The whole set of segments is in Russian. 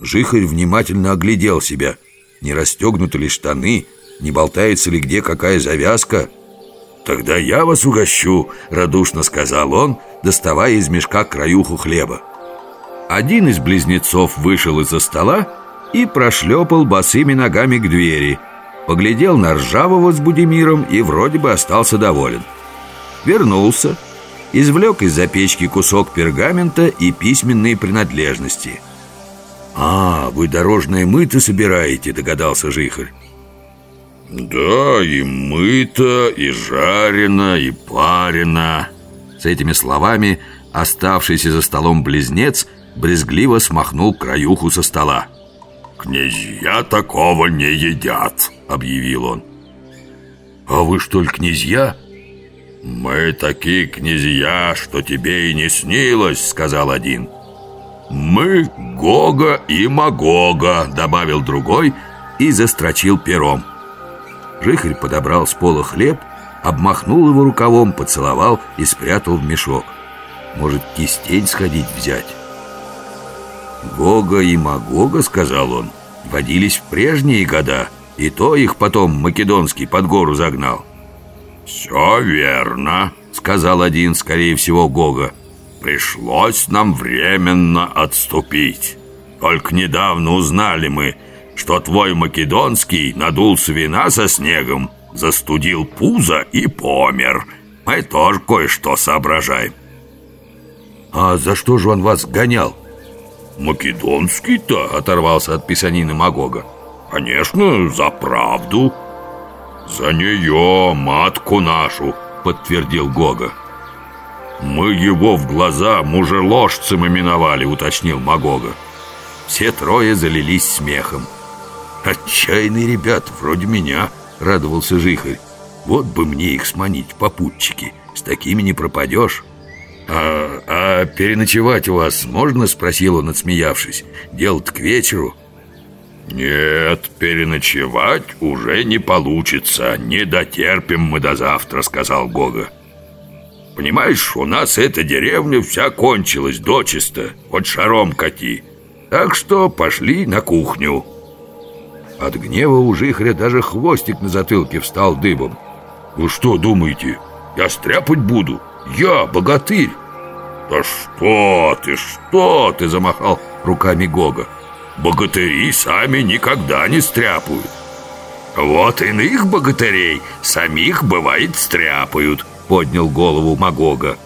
Жихарь внимательно оглядел себя. Не расстегнуты ли штаны, не болтается ли где какая завязка. «Тогда я вас угощу», — радушно сказал он, доставая из мешка краюху хлеба. Один из близнецов вышел из-за стола и прошлепал босыми ногами к двери, поглядел на Ржавого с Будимиром и вроде бы остался доволен. Вернулся, извлек из-за печки кусок пергамента и письменные принадлежности. «А, вы дорожное мыто собираете», — догадался Жихарь. «Да, и мыто, и жарено, и парено». С этими словами оставшийся за столом близнец брезгливо смахнул краюху со стола. «Князья такого не едят», — объявил он. «А вы что ли князья?» «Мы такие князья, что тебе и не снилось», — сказал один. «Мы Гога и Магога», — добавил другой и застрочил пером. Жихарь подобрал с пола хлеб, обмахнул его рукавом, поцеловал и спрятал в мешок. Может, кистень сходить взять? Гога и Магога, сказал он, водились в прежние года, и то их потом Македонский под гору загнал. «Все верно», — сказал один, скорее всего, Гога. «Пришлось нам временно отступить. Только недавно узнали мы, что твой Македонский надулся вина со снегом, застудил пузо и помер. Мы тоже кое-что соображаем». «А за что же он вас гонял?» «Македонский-то?» — оторвался от писанины Магога. «Конечно, за правду». «За нее, матку нашу», — подтвердил Гога. «Мы его в глаза мужеложцем именовали», — уточнил Магога. Все трое залились смехом. «Отчаянные ребята, вроде меня», — радовался Жихарь. «Вот бы мне их сманить, попутчики, с такими не пропадешь». «А, а переночевать у вас можно?» — спросил он, отсмеявшись. «Дело-то к вечеру». «Нет, переночевать уже не получится. Не дотерпим мы до завтра», — сказал Гога. «Понимаешь, у нас эта деревня вся кончилась дочисто. Хоть шаром кати. Так что пошли на кухню». От гнева у Жихря даже хвостик на затылке встал дыбом. «Вы что думаете, я стряпать буду? Я богатырь!» «Да что ты, что ты!» — замахал руками Гога. Богатыри сами никогда не стряпают Вот иных богатырей самих бывает стряпают Поднял голову Магога.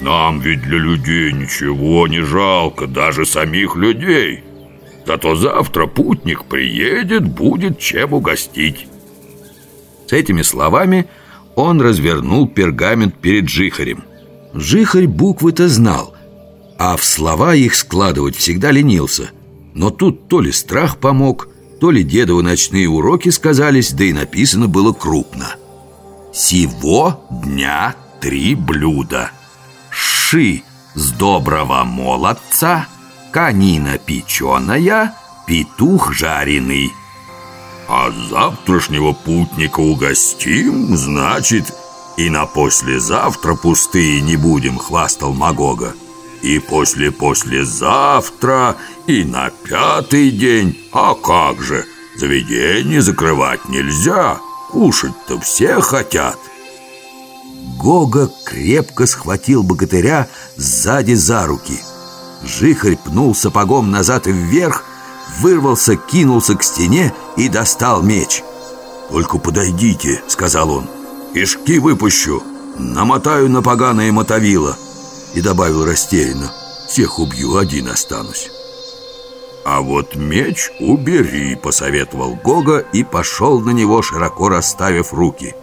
Нам ведь для людей ничего не жалко, даже самих людей. Зато завтра путник приедет, будет чем угостить С этими словами он развернул пергамент перед Жихарем. Жихарь буквы-то знал, а в слова их складывать всегда ленился – но тут то ли страх помог, то ли дедовы ночные уроки сказались, да и написано было крупно. «Сего дня три блюда. Ши с доброго молодца, конина печеная, петух жареный». «А завтрашнего путника угостим, значит, и на послезавтра пустые не будем», — хвастал Магога. «И после-послезавтра, и на пятый день, а как же, заведение закрывать нельзя, кушать-то все хотят. Гога крепко схватил богатыря сзади за руки. Жихарь пнул сапогом назад и вверх, вырвался, кинулся к стене и достал меч. «Только подойдите», — сказал он, — «кишки выпущу, намотаю на поганое мотовило». И добавил растерянно, «Всех убью, один останусь». «А вот меч убери», — посоветовал Гога и пошел на него, широко расставив руки.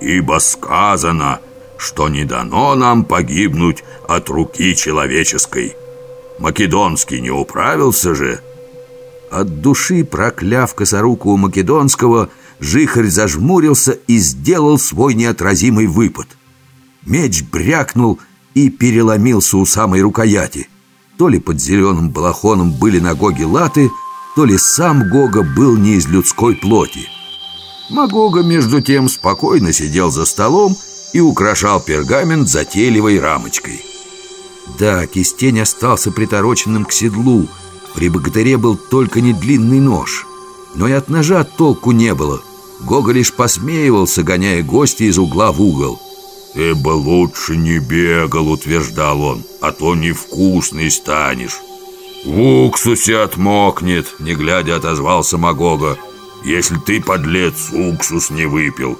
«Ибо сказано, что не дано нам погибнуть от руки человеческой. Македонский не управился же». От души прокляв косоруку Македонского, Жихарь зажмурился и сделал свой неотразимый выпад. Меч брякнул и переломился у самой рукояти — то ли под зеленым балахоном были на Гоге латы, то ли сам Гога был не из людской плоти. Магога, между тем, спокойно сидел за столом и украшал пергамент затейливой рамочкой. Да, кистень остался притороченным к седлу, При богатыре был только не длинный нож Но и от ножа толку не было Гога лишь посмеивался, гоняя гостя из угла в угол «Ты бы лучше не бегал», — утверждал он «А то невкусный станешь» «В уксусе отмокнет», — не глядя отозвался Магога «Если ты, подлец, уксус не выпил».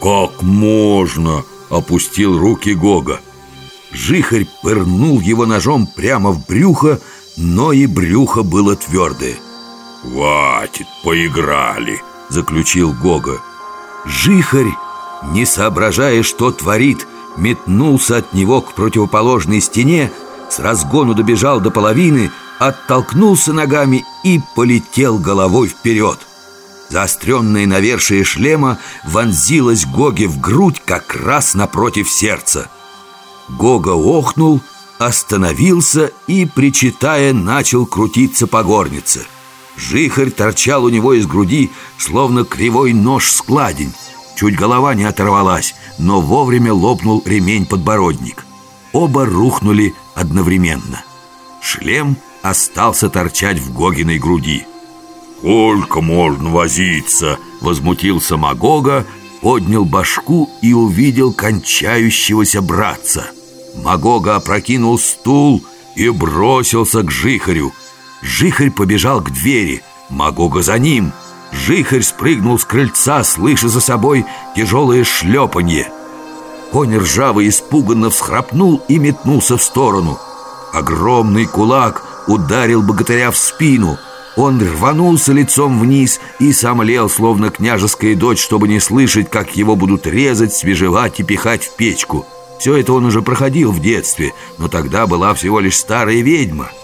«Как можно?» — опустил руки Гога Жихарь пырнул его ножом прямо в брюхо, но и брюхо было твердое. «Хватит, поиграли», — заключил Гога. Жихарь, не соображая, что творит, метнулся от него к противоположной стене, с разгону добежал до половины, оттолкнулся ногами и полетел головой вперед. Заостренное навершие шлема вонзилось Гоге в грудь как раз напротив сердца. Гога охнул, остановился и, причитая, начал крутиться по горнице. Жихарь торчал у него из груди, словно кривой нож-складень. Чуть голова не оторвалась, но вовремя лопнул ремень-подбородник. Оба рухнули одновременно. Шлем остался торчать в Гогиной груди. «Сколько можно возиться?» — возмутился Магога, поднял башку и увидел кончающегося братца — Магога опрокинул стул и бросился к Жихарю. Жихарь побежал к двери, Магога за ним. Жихарь спрыгнул с крыльца, слыша за собой тяжелое шлепанье. Конь ржавый испуганно всхрапнул и метнулся в сторону. Огромный кулак ударил богатыря в спину. Он рванулся лицом вниз и сомлел, словно княжеская дочь, чтобы не слышать, как его будут резать, свежевать и пихать в печку. Все это он уже проходил в детстве, но тогда была всего лишь старая ведьма –